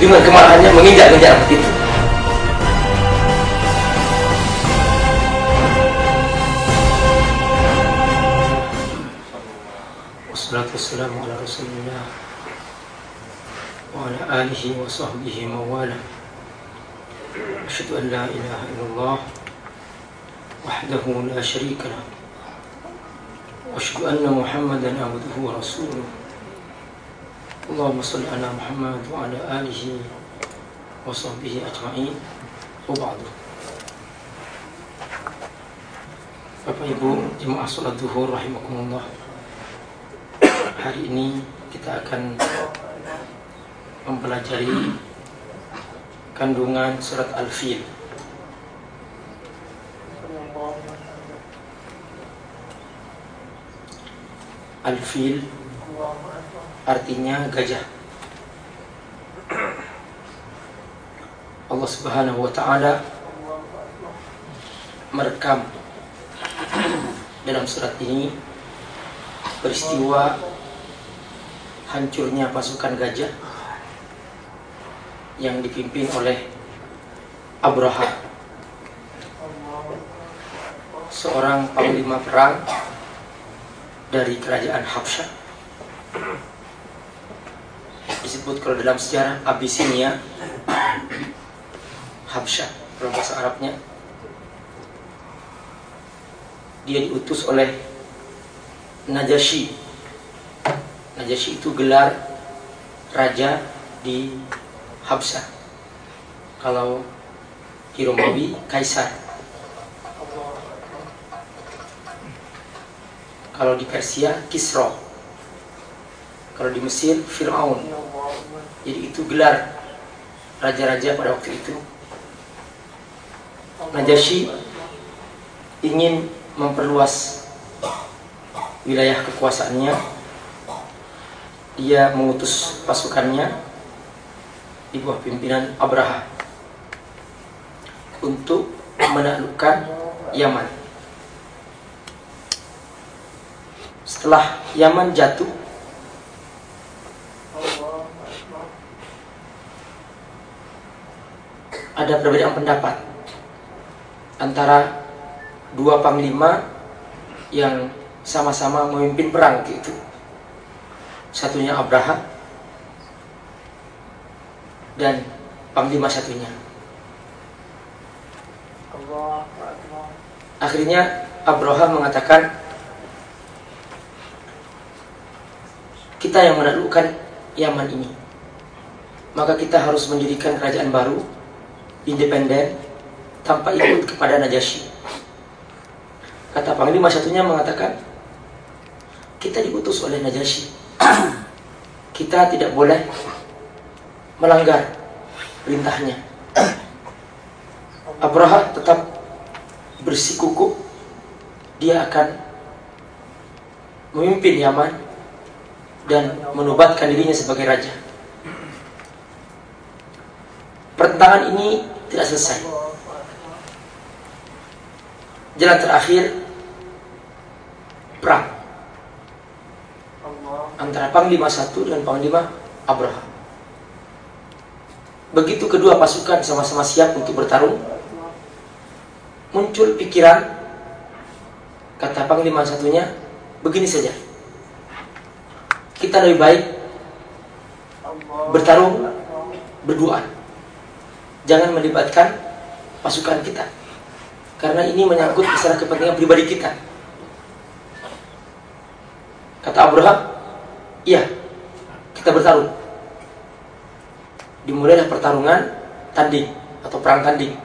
dia kemarahannya menginjak-injak rambut itu. والصلاة والسلام على رسول الله وعلى آله وصحبه وواله أشهد أن لا إله إلا الله وحده لا شريك له وأشهد أن محمدا عبده ورسوله اللهم صل على محمد وعلى اله وصحبه اجمعين وبعد Bapak Ibu jemaah sholat duhur rahimakumullah Hari ini kita akan mempelajari kandungan surat Al-Fil Al-Fil artinya gajah. Allah Subhanahu wa taala merekam dalam surat ini peristiwa hancurnya pasukan gajah yang dipimpin oleh Abraha seorang panglima perang dari kerajaan Habsyah. Disebut kalau dalam sejarah Abyssinia, Habsyah dalam bahasa Arabnya. Dia diutus oleh Najasyi. Najasyi itu gelar raja di Habsyah. Kalau di Romawi, Kaisar. Kalau di Persia, Kisra. Kalau di Mesir, Fir'aun. Jadi itu gelar raja-raja pada waktu itu. Najasyi ingin memperluas wilayah kekuasaannya. Dia mengutus pasukannya di bawah pimpinan Abraha untuk menaklukkan Yaman. setelah Yaman jatuh ada perbedaan pendapat antara dua panglima yang sama-sama memimpin perang gitu. Satunya Abraham dan panglima satunya. Akhirnya Abraham mengatakan kita yang menaklukkan Yaman ini. Maka kita harus mendirikan kerajaan baru, independen, tanpa ikut kepada Najasyi. Kata Panglima satunya mengatakan, kita diutus oleh Najasyi. kita tidak boleh melanggar perintahnya. Abraha tetap bersikukuh dia akan memimpin Yaman dan menobatkan dirinya sebagai raja. Pertentangan ini tidak selesai. Jalan terakhir perang antara Panglima satu dengan Panglima Abraham. Begitu kedua pasukan sama-sama siap untuk bertarung, muncul pikiran kata Panglima satunya, begini saja kita lebih baik bertarung berdua. Jangan melibatkan pasukan kita. Karena ini menyangkut masalah kepentingan pribadi kita. Kata Abraham, iya, kita bertarung. Dimulailah pertarungan tanding atau perang tanding.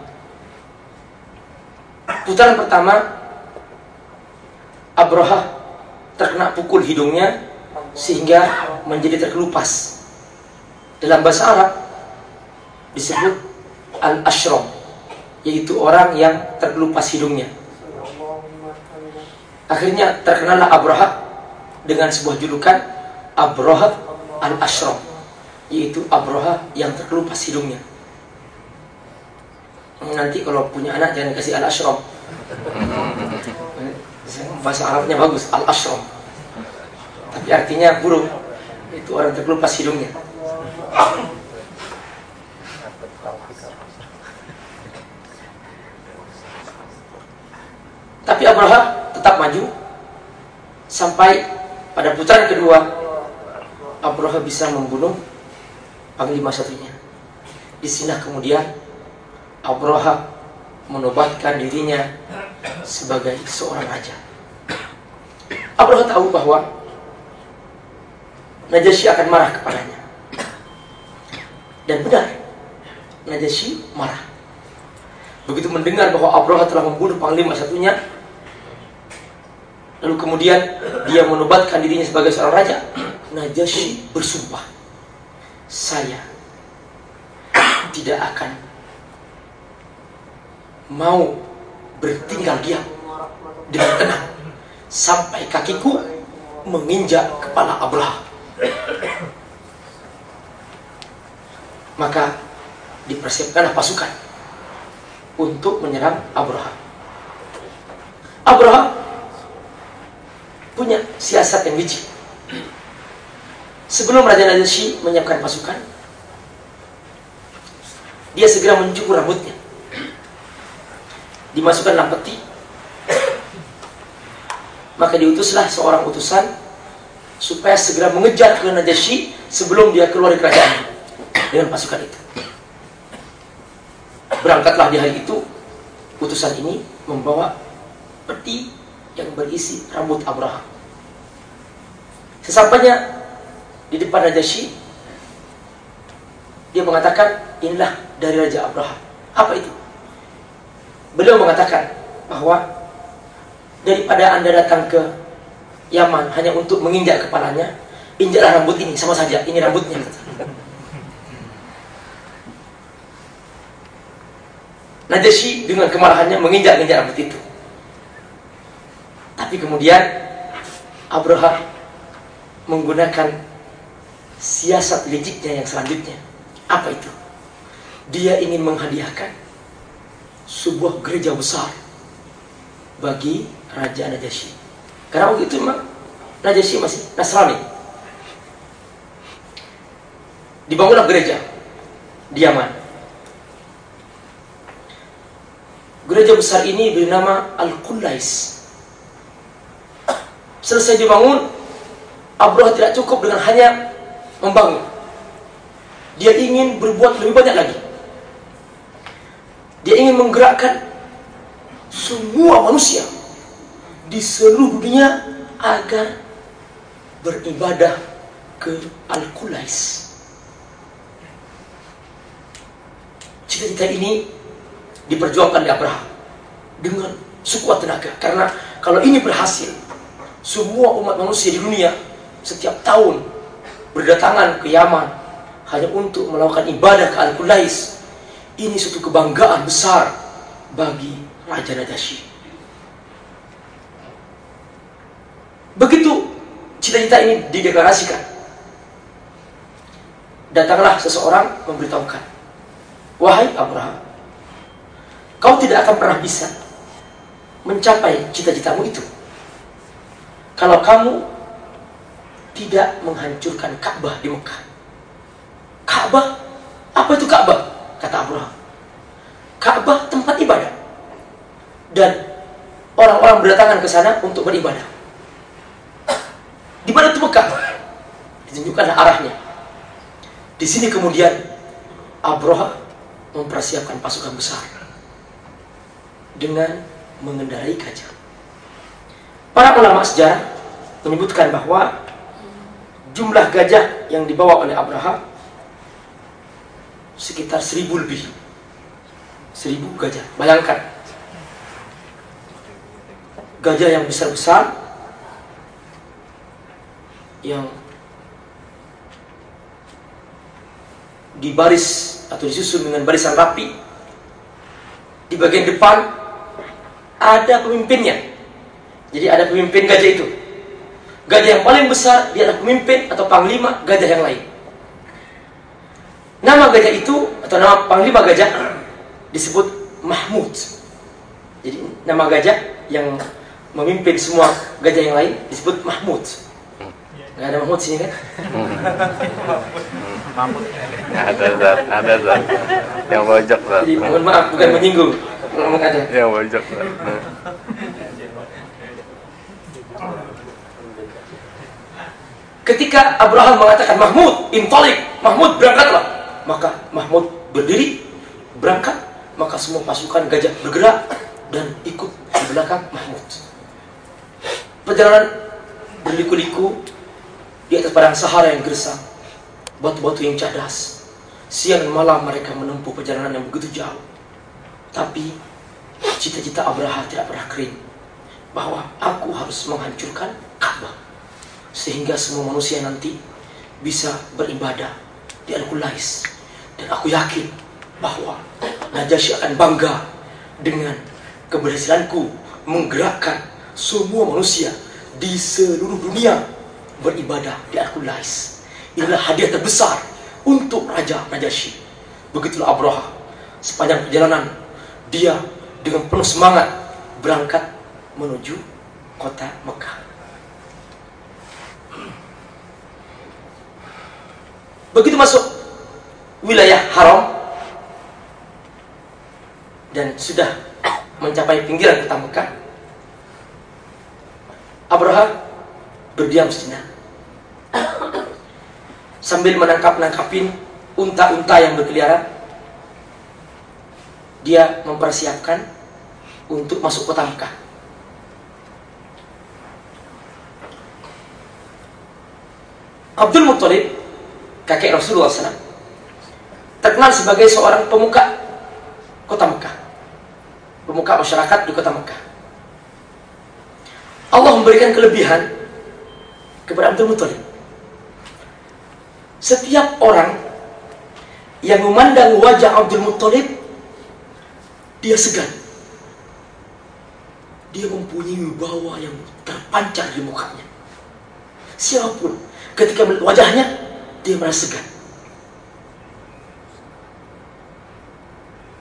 Putaran pertama, Abraham terkena pukul hidungnya sehingga menjadi terkelupas. Dalam bahasa Arab disebut al-ashram, yaitu orang yang terkelupas hidungnya. Akhirnya terkenalah Abraha dengan sebuah julukan Abraha al-ashram, yaitu Abraha yang terkelupas hidungnya. Nanti kalau punya anak jangan kasih al-ashram. Bahasa Arabnya bagus, al-ashram tapi artinya burung itu orang terkelupas hidungnya Abraha tetap maju sampai pada putaran kedua Abraha bisa membunuh panglima satunya. Di sini kemudian Abraha menobatkan dirinya sebagai seorang raja. Abraha tahu bahwa Najasyi akan marah kepadanya. Dan benar, Najasyi marah. Begitu mendengar bahwa Abraha telah membunuh panglima satunya, lalu kemudian dia menobatkan dirinya sebagai seorang raja, Najasyi bersumpah, saya tidak akan mau bertinggal diam dengan tenang sampai kakiku menginjak kepala Abraha. Maka dipersiapkanlah pasukan untuk menyerang Abraha. Abraha punya siasat yang licik. Sebelum Raja Najasyi menyiapkan pasukan, dia segera mencukur rambutnya. Dimasukkan dalam peti. Maka diutuslah seorang utusan supaya segera mengejar ke Najasyi sebelum dia keluar dari kerajaan dengan pasukan itu. Berangkatlah di hari itu utusan ini membawa peti yang berisi rambut Abraham. Sesampainya di depan Najasyi, dia mengatakan, inilah dari Raja Abraham. Apa itu? Beliau mengatakan bahwa daripada anda datang ke Yaman hanya untuk menginjak kepalanya, injaklah rambut ini sama saja. Ini rambutnya. Najasyi dengan kemarahannya menginjak-injak rambut itu. Tapi kemudian Abraham menggunakan siasat liciknya yang selanjutnya. Apa itu? Dia ingin menghadiahkan sebuah gereja besar bagi Raja Najasyi. Karena waktu itu memang Najasyi masih Nasrani. Dibangunlah gereja di Yaman. Gereja besar ini bernama Al-Qulais. Selesai dibangun, Abraha tidak cukup dengan hanya membangun. Dia ingin berbuat lebih banyak lagi. Dia ingin menggerakkan semua manusia di seluruh dunia agar beribadah ke Al-Qulais. Cita-cita ini diperjuangkan di Abraham dengan sekuat tenaga. Karena kalau ini berhasil, semua umat manusia di dunia setiap tahun berdatangan ke Yaman hanya untuk melakukan ibadah ke Al-Qulais. Ini suatu kebanggaan besar bagi Raja Najasyi. Begitu cita-cita ini dideklarasikan, datanglah seseorang memberitahukan, Wahai Abraham, kau tidak akan pernah bisa mencapai cita-citamu itu kalau kamu tidak menghancurkan Ka'bah di Mekah. Ka'bah? Apa itu Ka'bah? Kata Abraham. Ka'bah tempat ibadah. Dan orang-orang berdatangan ke sana untuk beribadah. Di mana itu Mekah? Ditunjukkan arahnya. Di sini kemudian Abraham mempersiapkan pasukan besar dengan mengendarai gajah. Para ulama sejarah menyebutkan bahwa jumlah gajah yang dibawa oleh Abraham sekitar seribu lebih. Seribu gajah. Bayangkan. Gajah yang besar-besar yang dibaris atau disusun dengan barisan rapi di bagian depan ada pemimpinnya jadi ada pemimpin gajah itu gajah yang paling besar dia adalah pemimpin atau panglima gajah yang lain nama gajah itu atau nama panglima gajah disebut Mahmud jadi nama gajah yang memimpin semua gajah yang lain disebut Mahmud Gak ada Mahmud sini kan? Mahmud. Ada Zat, ada Zat. Yang pojok Zat. Jadi mohon maaf bukan menyinggung. Ngomong ada. Yang pojok Zat. Ketika Abraham mengatakan Mahmud, intolik, Mahmud berangkatlah. Maka Mahmud berdiri, berangkat, maka semua pasukan gajah bergerak dan ikut di belakang Mahmud. Perjalanan berliku-liku di atas padang Sahara yang gersang, batu-batu yang cadas. Siang dan malam mereka menempuh perjalanan yang begitu jauh. Tapi cita-cita Abraham tidak pernah kering bahwa aku harus menghancurkan Ka'bah sehingga semua manusia nanti bisa beribadah di Al-Qulais. Dan aku yakin bahwa Najasyi akan bangga dengan keberhasilanku menggerakkan semua manusia di seluruh dunia beribadah di Al-Qulais. Inilah hadiah terbesar untuk Raja Najasyi begitulah Abraha. Sepanjang perjalanan dia dengan penuh semangat berangkat menuju kota Mekah Begitu masuk wilayah haram dan sudah mencapai pinggiran kota Mekah, Abraham berdiam sejenak sambil menangkap-nangkapin unta-unta yang berkeliaran. Dia mempersiapkan untuk masuk kota Mekah. Abdul Muttalib kakek Rasulullah SAW terkenal sebagai seorang pemuka kota Mekah. Pemuka masyarakat di kota Mekah. Allah memberikan kelebihan kepada Abdul Muttalib setiap orang yang memandang wajah Abdul Muttalib dia segan. Dia mempunyai wibawa yang terpancar di mukanya. Siapa pun ketika melihat wajahnya dia merasa segan.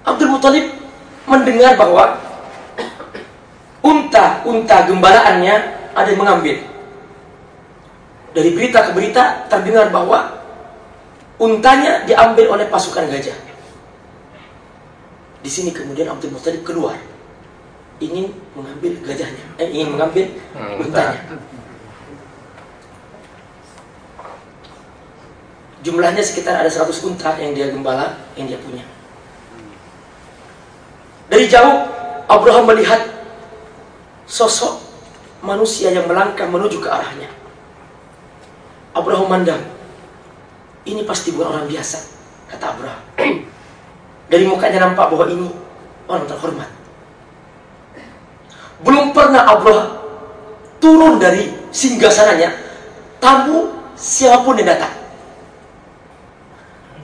Abdul Muthalib mendengar bahwa unta-unta gembalaannya ada yang mengambil. Dari berita ke berita terdengar bahwa untanya diambil oleh pasukan gajah. Di sini kemudian Abdul Muthalib keluar ingin mengambil gajahnya, eh, ingin mengambil hmm, untanya. Jumlahnya sekitar ada 100 unta yang dia gembala, yang dia punya. Dari jauh, Abraham melihat sosok manusia yang melangkah menuju ke arahnya. Abraham mandang, ini pasti bukan orang biasa, kata Abraham. Dari mukanya nampak bahwa ini orang terhormat. Belum pernah Abraham turun dari singgasananya, tamu siapa pun yang datang.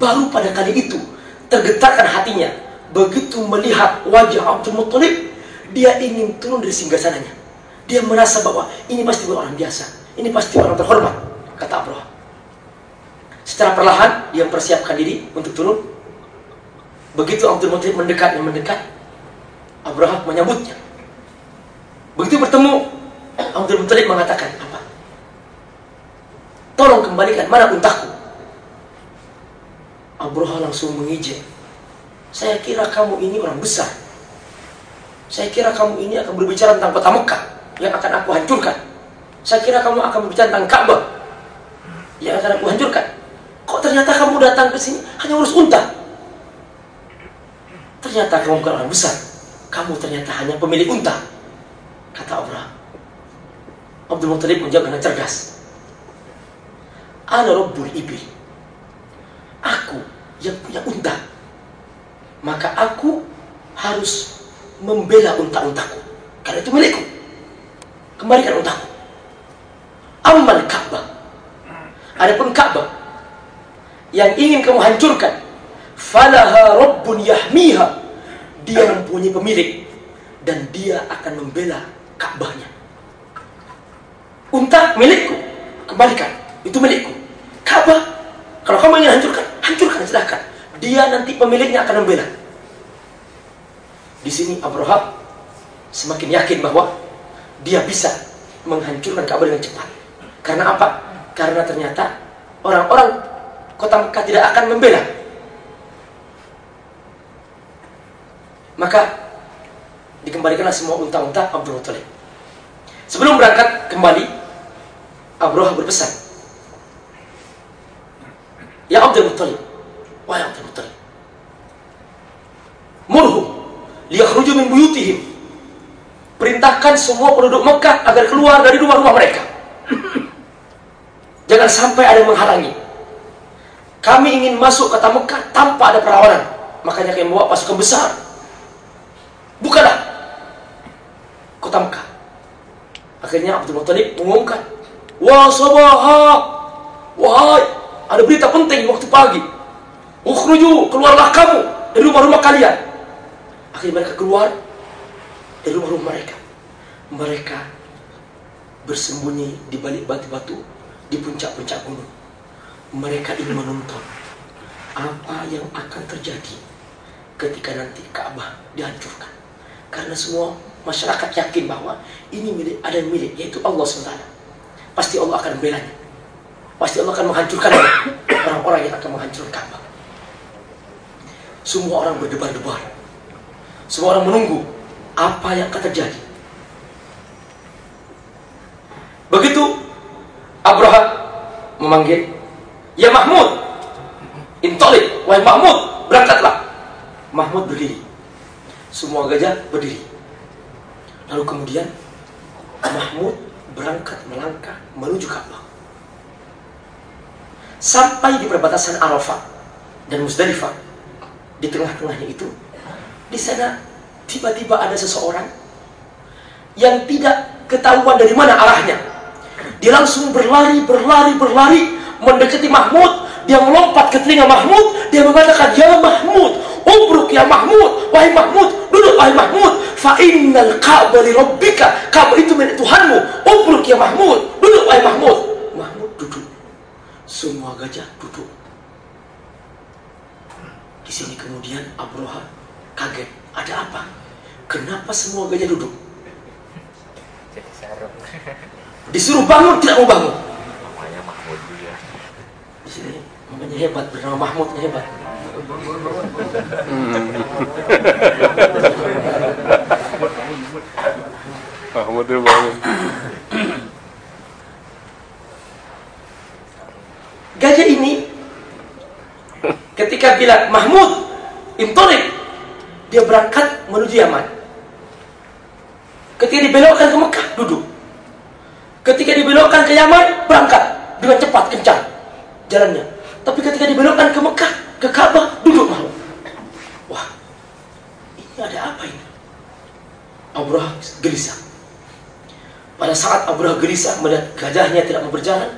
Baru pada kali itu tergetarkan hatinya. Begitu melihat wajah Abdul Muttalib, dia ingin turun dari singgasananya. Dia merasa bahwa ini pasti bukan orang biasa. Ini pasti orang terhormat, kata Abraham. Secara perlahan, dia mempersiapkan diri untuk turun. Begitu Abdul Muttalib mendekat dan mendekat, Abraham menyambutnya. Begitu bertemu, Abdul Muttalib mengatakan, apa? Tolong kembalikan, mana untaku? Abraha langsung mengijek. Saya kira kamu ini orang besar. Saya kira kamu ini akan berbicara tentang kota Mekah yang akan aku hancurkan. Saya kira kamu akan berbicara tentang Ka'bah yang akan aku hancurkan. Kok ternyata kamu datang ke sini hanya urus unta? Ternyata kamu bukan orang besar. Kamu ternyata hanya pemilik unta. Kata Abraham. Abdul Muttalib menjawab dengan cerdas. Ana Rabbul Ibil aku yang punya unta. Maka aku harus membela unta-untaku. Karena itu milikku. Kembalikan untaku. Amal Ka'bah. Adapun Ka'bah yang ingin kamu hancurkan, falaha rabbun yahmiha. Dia mempunyai pemilik dan dia akan membela Ka'bahnya. Unta milikku, kembalikan. Itu milikku. Ka'bah, kalau kamu ingin hancurkan, hancurkan silahkan. Dia nanti pemiliknya akan membela. Di sini Abraham semakin yakin bahwa dia bisa menghancurkan Ka'bah dengan cepat. Karena apa? Karena ternyata orang-orang kota Mekah tidak akan membela. Maka dikembalikanlah semua unta-unta Abdul Muttalib. Sebelum berangkat kembali, Abroha berpesan. Ya Abdul Muttalib, wahai Abdul Muttalib. Murhum, liyakhruju min buyutihim. Perintahkan semua penduduk Mekah agar keluar dari rumah-rumah mereka. Jangan sampai ada yang menghalangi. Kami ingin masuk kota Mekah tanpa ada perlawanan. Makanya kami membawa pasukan besar. Bukalah kota Mekah. Akhirnya Abdul Muttalib mengumumkan, Wah sabaha, wahai, ada berita penting waktu pagi. Ukhruju, keluarlah kamu dari rumah-rumah kalian. Akhirnya mereka keluar dari rumah-rumah mereka. Mereka bersembunyi di balik batu-batu di puncak-puncak gunung. Mereka ingin menonton apa yang akan terjadi ketika nanti Ka'bah dihancurkan. Karena semua masyarakat yakin bahwa ini milik ada milik yaitu Allah SWT. Pasti Allah akan membelanya. Pasti Allah akan menghancurkan orang-orang yang akan menghancurkan. Semua orang berdebar-debar. Semua orang menunggu apa yang akan terjadi. Begitu Abraham memanggil, Ya Mahmud, Intolib, wahai Mahmud, berangkatlah. Mahmud berdiri. Semua gajah berdiri. Lalu kemudian Mahmud berangkat melangkah menuju Ka'bah. Sampai di perbatasan Arafah dan Musdalifah, di tengah-tengahnya itu, di sana tiba-tiba ada seseorang yang tidak ketahuan dari mana arahnya. Dia langsung berlari, berlari, berlari mendekati Mahmud. Dia melompat ke telinga Mahmud. Dia mengatakan, Ya Mahmud, ubruk ya Mahmud. Wahai Mahmud, duduk wahai Mahmud. Fa innal Ka'bah li rabbika. Ka'bah itu milik Tuhanmu. Ubruk ya Mahmud, duduk wahai Mahmud. Semua gajah duduk. Di sini kemudian Abroha kaget. Ada apa? Kenapa semua gajah duduk? Jadi sarung. Disuruh bangun, tidak mau bangun. Namanya Mahmud juga. Di sini namanya hebat, bernama Mahmud hebat. Mahmud itu bangun. Gajah ini ketika bilang Mahmud Intorik dia berangkat menuju Yaman. Ketika dibelokkan ke Mekah duduk. Ketika dibelokkan ke Yaman berangkat dengan cepat kencang jalannya. Tapi ketika dibelokkan ke Mekah ke Ka'bah duduk Mahmud. Wah, ini ada apa ini? Abraham gelisah. Pada saat Abraham gelisah melihat gajahnya tidak mau berjalan,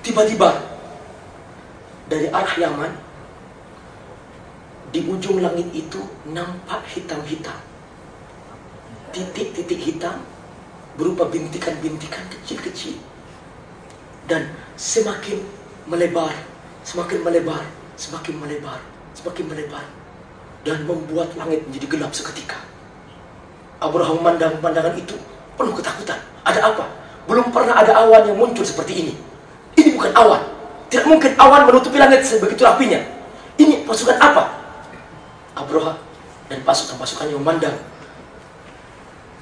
tiba-tiba dari arah Yaman di ujung langit itu nampak hitam-hitam. Titik-titik hitam berupa bintikan-bintikan kecil-kecil. Dan semakin melebar semakin melebar semakin melebar semakin melebar. Dan membuat langit menjadi gelap seketika. Abraham memandang pandangan itu penuh ketakutan. Ada apa? Belum pernah ada awan yang muncul seperti ini. Ini bukan awan. Tidak mungkin awan menutupi langit sebegitu rapinya. Ini pasukan apa? Abroha dan pasukan-pasukannya memandang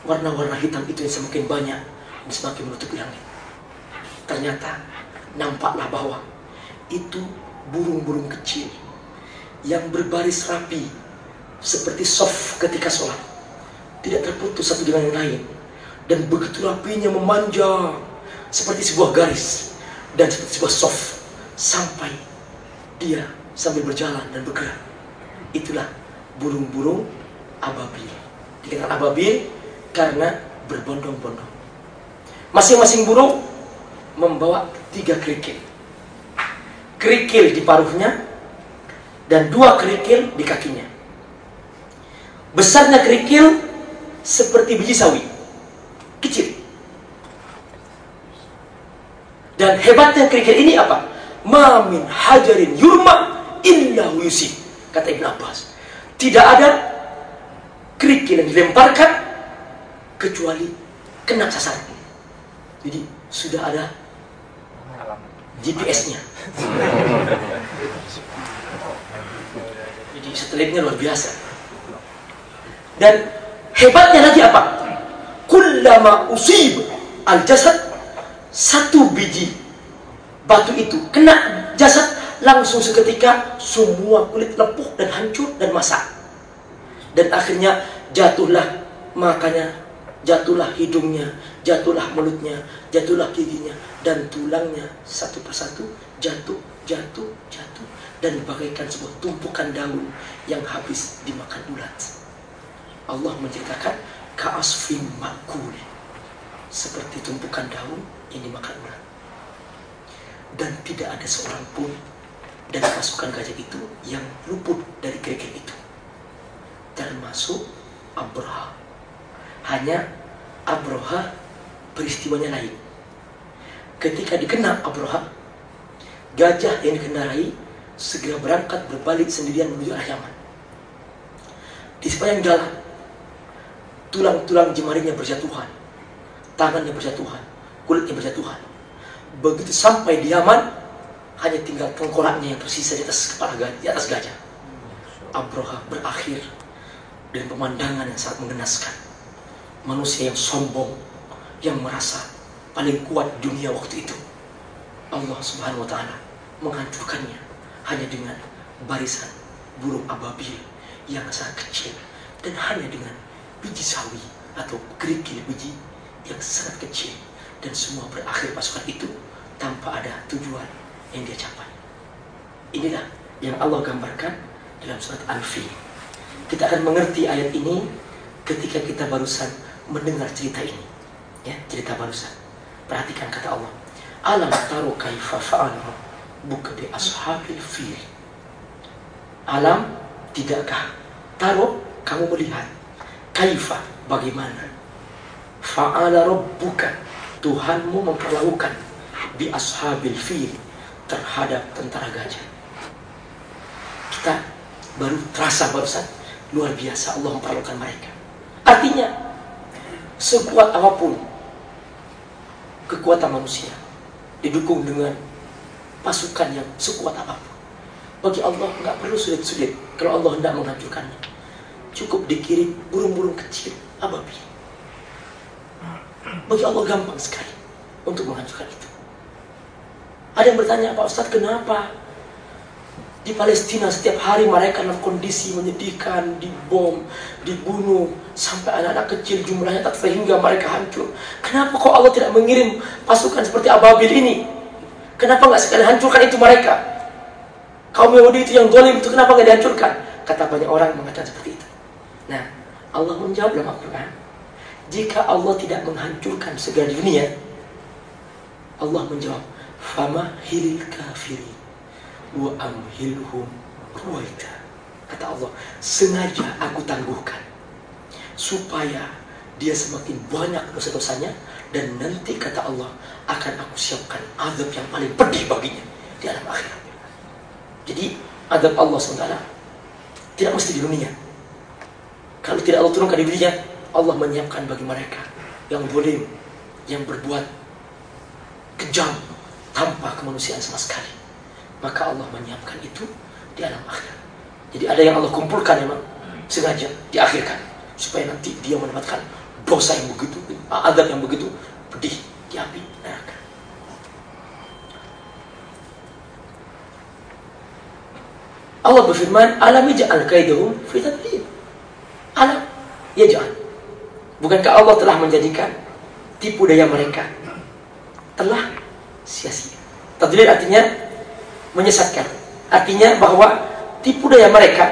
warna-warna hitam itu yang semakin banyak dan semakin menutupi langit. Ternyata nampaklah bahwa itu burung-burung kecil yang berbaris rapi seperti soft ketika sholat. Tidak terputus satu dengan yang lain. Dan begitu rapinya memanjang seperti sebuah garis dan seperti sebuah soft sampai dia sambil berjalan dan bergerak. Itulah burung-burung ababil. Dikatakan ababil karena berbondong-bondong. Masing-masing burung membawa tiga kerikil. Kerikil di paruhnya dan dua kerikil di kakinya. Besarnya kerikil seperti biji sawi. Kecil. Dan hebatnya kerikil ini apa? Mamin hajarin yurma illa yusi. Kata Ibn Abbas. Tidak ada kerikil yang dilemparkan kecuali kena sasaran. Jadi sudah ada GPS-nya. Jadi satelitnya luar biasa. Dan hebatnya lagi apa? Kull kullama usib al jasad satu biji batu itu kena jasad langsung seketika semua kulit lepuh dan hancur dan masak. Dan akhirnya jatuhlah makanya jatuhlah hidungnya jatuhlah mulutnya jatuhlah giginya dan tulangnya satu persatu jatuh jatuh jatuh dan bagaikan sebuah tumpukan daun yang habis dimakan ulat. Allah menceritakan kaasfin makul. Seperti tumpukan daun yang dimakan ulat. Dan tidak ada seorang pun dari pasukan gajah itu yang luput dari kerikil itu. Termasuk Abraha hanya Abraha peristiwanya lain. Ketika dikenal Abraha gajah yang dikendarai segera berangkat berbalik sendirian menuju arah Yaman. Di sepanjang jalan tulang-tulang jemarinya berjatuhan tangannya berjatuhan kulitnya berjatuhan. Begitu sampai di Yaman, hanya tinggal tengkoraknya yang tersisa di atas kepala di atas gajah. Abroha berakhir dengan pemandangan yang sangat mengenaskan. Manusia yang sombong, yang merasa paling kuat dunia waktu itu. Allah Subhanahu wa taala menghancurkannya hanya dengan barisan burung ababil yang sangat kecil dan hanya dengan biji sawi atau kerikil biji yang sangat kecil dan semua berakhir pasukan itu tanpa ada tujuan yang dia capai. Inilah yang Allah gambarkan dalam surat Al-Fil. Kita akan mengerti ayat ini ketika kita barusan mendengar cerita ini. Ya, cerita barusan. Perhatikan kata Allah. Alam taru kaifa fa'ala buka bi ashabil fil. Alam tidakkah taruh kamu melihat kaifa bagaimana fa'ala rabbuka Tuhanmu memperlakukan di ashabil fil terhadap tentara gajah. Kita baru terasa barusan luar biasa Allah memperlakukan mereka. Artinya sekuat apa pun kekuatan manusia didukung dengan pasukan yang sekuat apa pun. Bagi Allah nggak perlu sulit-sulit kalau Allah hendak menghancurkannya. Cukup dikirim burung-burung kecil ababil bagi Allah gampang sekali untuk menghancurkan itu. Ada yang bertanya, Pak Ustadz kenapa di Palestina setiap hari mereka dalam kondisi menyedihkan, dibom, dibunuh, sampai anak-anak kecil jumlahnya tak sehingga mereka hancur. Kenapa kok Allah tidak mengirim pasukan seperti Ababil ini? Kenapa nggak sekali hancurkan itu mereka? Kaum Yahudi itu yang dolim itu kenapa nggak dihancurkan? Kata banyak orang mengatakan seperti itu. Nah, Allah menjawab dalam Al-Quran, jika Allah tidak menghancurkan segala dunia, Allah menjawab, "Fama hilil kafirin wa amhilhum ruwaita." Kata Allah, sengaja aku tangguhkan supaya dia semakin banyak dosa-dosanya dan nanti kata Allah akan aku siapkan azab yang paling pedih baginya di alam akhirat. Jadi azab Allah SWT tidak mesti di dunia. Kalau tidak Allah turunkan di dunia, Allah menyiapkan bagi mereka yang boleh yang berbuat kejam tanpa kemanusiaan sama sekali. Maka Allah menyiapkan itu di alam akhir. Jadi ada yang Allah kumpulkan memang sengaja diakhirkan supaya nanti dia mendapatkan dosa yang begitu, adab yang begitu pedih di api neraka. Allah berfirman, "Alam yaj'al kaidahum fi tadlil." Alam yaj'al Bukankah Allah telah menjadikan tipu daya mereka telah sia-sia. Tadlil artinya menyesatkan. Artinya bahwa tipu daya mereka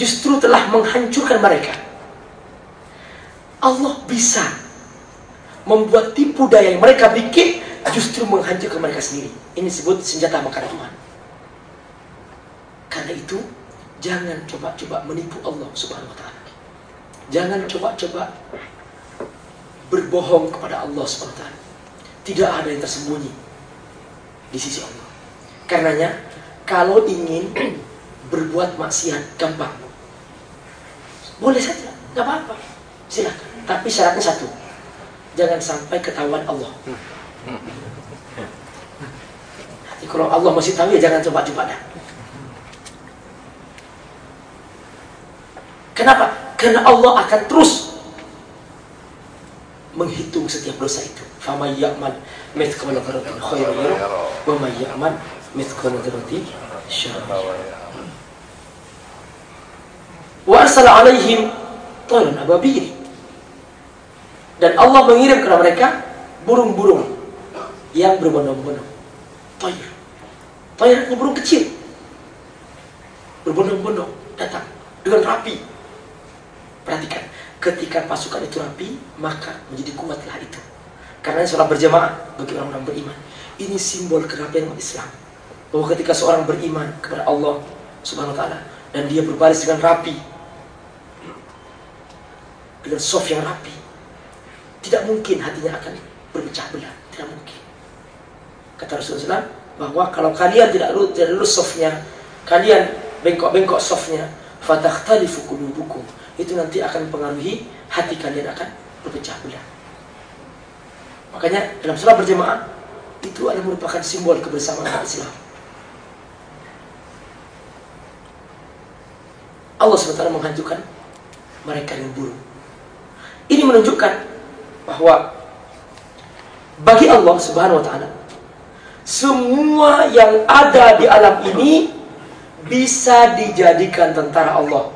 justru telah menghancurkan mereka. Allah bisa membuat tipu daya yang mereka bikin justru menghancurkan mereka sendiri. Ini disebut senjata bakar Tuhan. Karena itu, jangan coba-coba menipu Allah Subhanahu wa taala. Jangan coba-coba berbohong kepada Allah SWT. Tidak ada yang tersembunyi di sisi Allah. Karenanya, kalau ingin berbuat maksiat gampang. Boleh saja, nggak apa-apa. Silakan. Tapi syaratnya satu. Jangan sampai ketahuan Allah. Jadi kalau Allah masih tahu ya jangan coba-coba dah. Kenapa? Karena Allah akan terus menghitung setiap dosa itu. Fama ya'mal mithqala dzarratin khairan yarah wa may ya'mal mithqala dzarratin syarran Wa arsala alaihim tayran ababil. Dan Allah mengirim kepada mereka burung-burung yang berbondong-bondong. Tayr. Tayr itu burung kecil. Berbondong-bondong datang dengan rapi. Perhatikan, ketika pasukan itu rapi, maka menjadi kuatlah itu. Karena sholat berjamaah bagi orang-orang beriman. Ini simbol kerapian umat Islam. Bahwa ketika seorang beriman kepada Allah Subhanahu wa taala dan dia berbaris dengan rapi dengan soft yang rapi, tidak mungkin hatinya akan berpecah belah, tidak mungkin. Kata Rasulullah bahwa kalau kalian tidak lurus, tidak lurus softnya, kalian bengkok-bengkok softnya, fatakhtalifu qulubukum. Itu nanti akan mempengaruhi hati kalian akan berpecah belah. Makanya dalam sholat berjamaah itu adalah merupakan simbol kebersamaan Islam. Allah SWT menghancurkan mereka yang buruk. Ini menunjukkan bahwa bagi Allah Subhanahu wa taala semua yang ada di alam ini bisa dijadikan tentara Allah.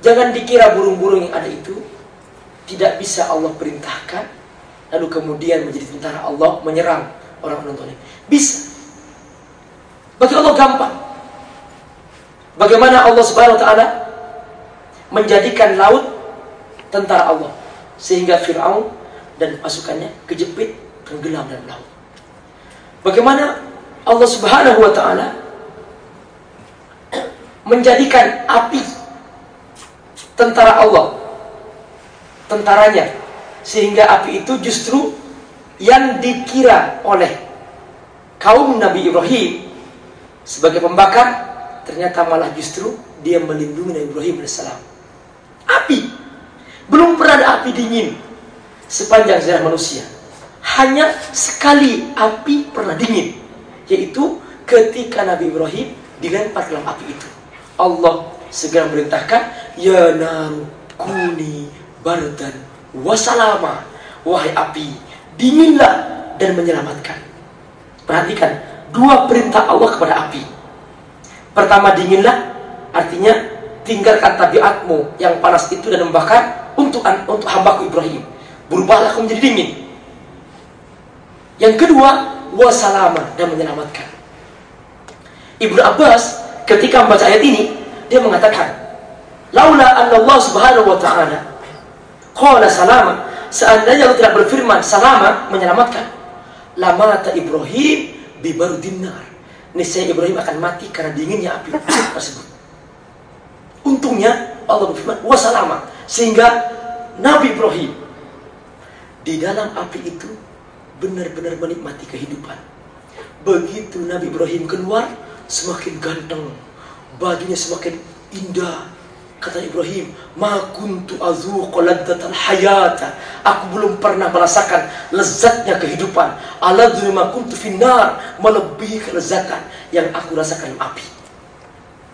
Jangan dikira burung-burung yang ada itu tidak bisa Allah perintahkan lalu kemudian menjadi tentara Allah menyerang orang-orang tuanya. Bisa. Bagi Allah gampang. Bagaimana Allah Subhanahu wa taala menjadikan laut tentara Allah sehingga Firaun dan pasukannya kejepit tenggelam dalam laut. Bagaimana Allah Subhanahu wa taala menjadikan api tentara Allah. Tentaranya. Sehingga api itu justru yang dikira oleh kaum Nabi Ibrahim sebagai pembakar ternyata malah justru dia melindungi Nabi Ibrahim AS api. Belum pernah ada api dingin sepanjang sejarah manusia. Hanya sekali api pernah dingin yaitu ketika Nabi Ibrahim dilempar dalam api itu. Allah segera merintahkan ya naru kuni bardan wasalama wahai api dinginlah dan menyelamatkan. Perhatikan dua perintah Allah kepada api. Pertama dinginlah artinya tinggalkan tabiatmu yang panas itu dan membakar untuk untuk hambaku Ibrahim. Berubahlah kamu menjadi dingin. Yang kedua wasalama dan menyelamatkan. Ibnu Abbas ketika membaca ayat ini dia mengatakan laula anna Allah Subhanahu wa taala qala salama seandainya Allah tidak berfirman salama menyelamatkan. Lamata Ibrahim bi dinar niscaya Ibrahim akan mati karena dinginnya api tersebut. Untungnya Allah berfirman wasalama sehingga Nabi Ibrahim di dalam api itu benar-benar menikmati kehidupan. Begitu Nabi Ibrahim keluar semakin ganteng, bajunya semakin indah. Kata Ibrahim, "Ma kuntu azuqa ladzatal hayata." Aku belum pernah merasakan lezatnya kehidupan. Aladzu ma kuntu finnar, melebihi kelezatan yang aku rasakan api.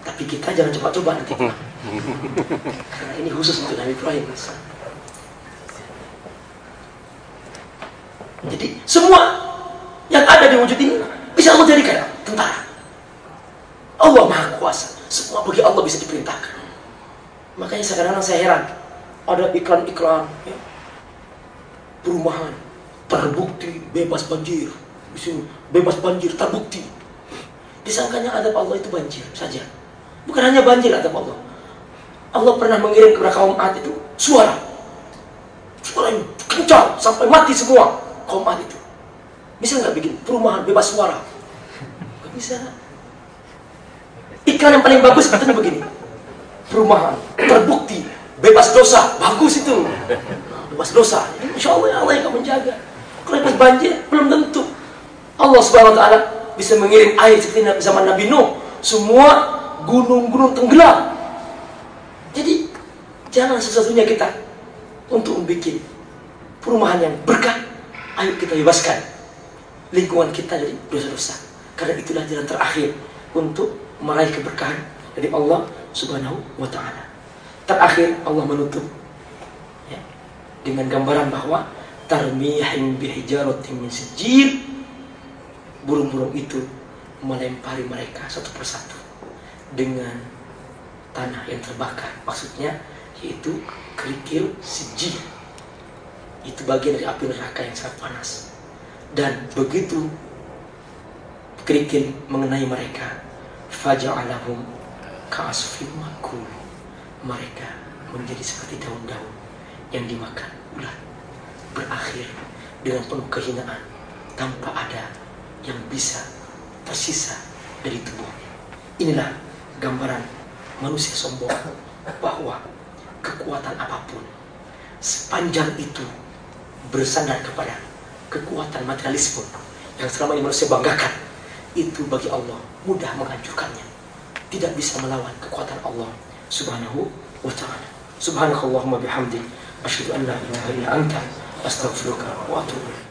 Tapi kita jangan coba-coba nanti. Karena ini khusus untuk Nabi Ibrahim. Jadi semua yang ada di wujud ini bisa Allah jadikan tentara. Allah Maha Kuasa. Semua bagi Allah bisa diperintahkan. Makanya sekarang saya heran. Ada iklan-iklan ya. perumahan terbukti bebas banjir. Di sini bebas banjir terbukti. Disangkanya adab Allah itu banjir saja. Bukan hanya banjir adab Allah. Allah pernah mengirim kepada kaum Ad itu suara. Suara yang kencang sampai mati semua kaum Ad itu. Bisa nggak bikin perumahan bebas suara? Bisa. Iklan yang paling bagus katanya begini. Perumahan, terbukti, bebas dosa, bagus itu. Bebas dosa. Insya Allah Allah yang akan menjaga. Kalau bebas banjir, belum tentu. Allah subhanahu wa ta'ala bisa mengirim air seperti zaman Nabi Nuh. Semua gunung-gunung tenggelam. Jadi, jangan sesuatunya kita untuk membuat perumahan yang berkah. Ayo kita bebaskan lingkungan kita dari dosa-dosa. Karena itulah jalan terakhir untuk meraih keberkahan dari Allah Subhanahu wa taala. Terakhir Allah menutup ya, dengan gambaran bahwa tarmihim bihijaratin min sijil burung-burung itu melempari mereka satu persatu dengan tanah yang terbakar. Maksudnya yaitu kerikil sijil itu bagian dari api neraka yang sangat panas. Dan begitu kerikil mengenai mereka faja'alahum ka'asfin makul mereka menjadi seperti daun-daun yang dimakan ular berakhir dengan penuh kehinaan tanpa ada yang bisa tersisa dari tubuhnya. Inilah gambaran manusia sombong bahwa kekuatan apa pun sepanjang itu bersandar kepada kekuatan materialisme yang selama ini manusia banggakan itu bagi Allah mudah menghancurkannya tidak bisa melawan kekuatan Allah subhanahu wa ta'ala. Subhanakallahumma bihamdik asyhadu an la ilaha illa anta astaghfiruka wa atubu